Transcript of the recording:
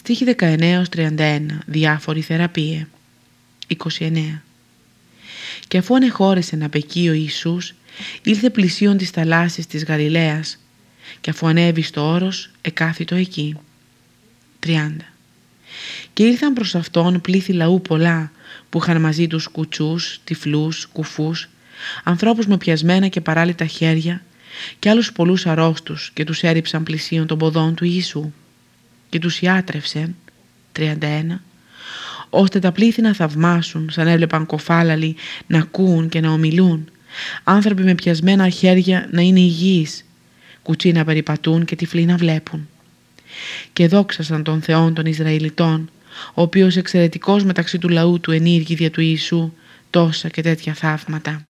Στίχη 19-31. Διάφορη θεραπεία. 29. Και αφού ανεχώρησε να πεκεί ο Ιησούς, ήλθε πλησίον της θαλάσσης της Γαλιλαίας και αφού ανέβη στο όρος, εκάθιτο εκεί. 30. Και ήρθαν προς αυτόν πλήθη λαού πολλά που είχαν μαζί τους κουτσούς, τυφλούς, κουφούς, ανθρώπους με πιασμένα και παράλυτα χέρια και άλλους πολλούς αρρώστους και τους έριψαν πλησίον των ποδών του Ιησού και τους ιάτρευσεν 31 ώστε τα πλήθη να θαυμάσουν σαν έβλεπαν κοφάλαλοι να ακούν και να ομιλούν άνθρωποι με πιασμένα χέρια να είναι υγιείς κουτσί να περιπατούν και τυφλοί να βλέπουν και δόξασαν τον Θεόν των Ισραηλιτών ο οποίος εξαιρετικός μεταξύ του λαού του ενήργη δια του Ιησού τόσα και τέτοια θαύματα.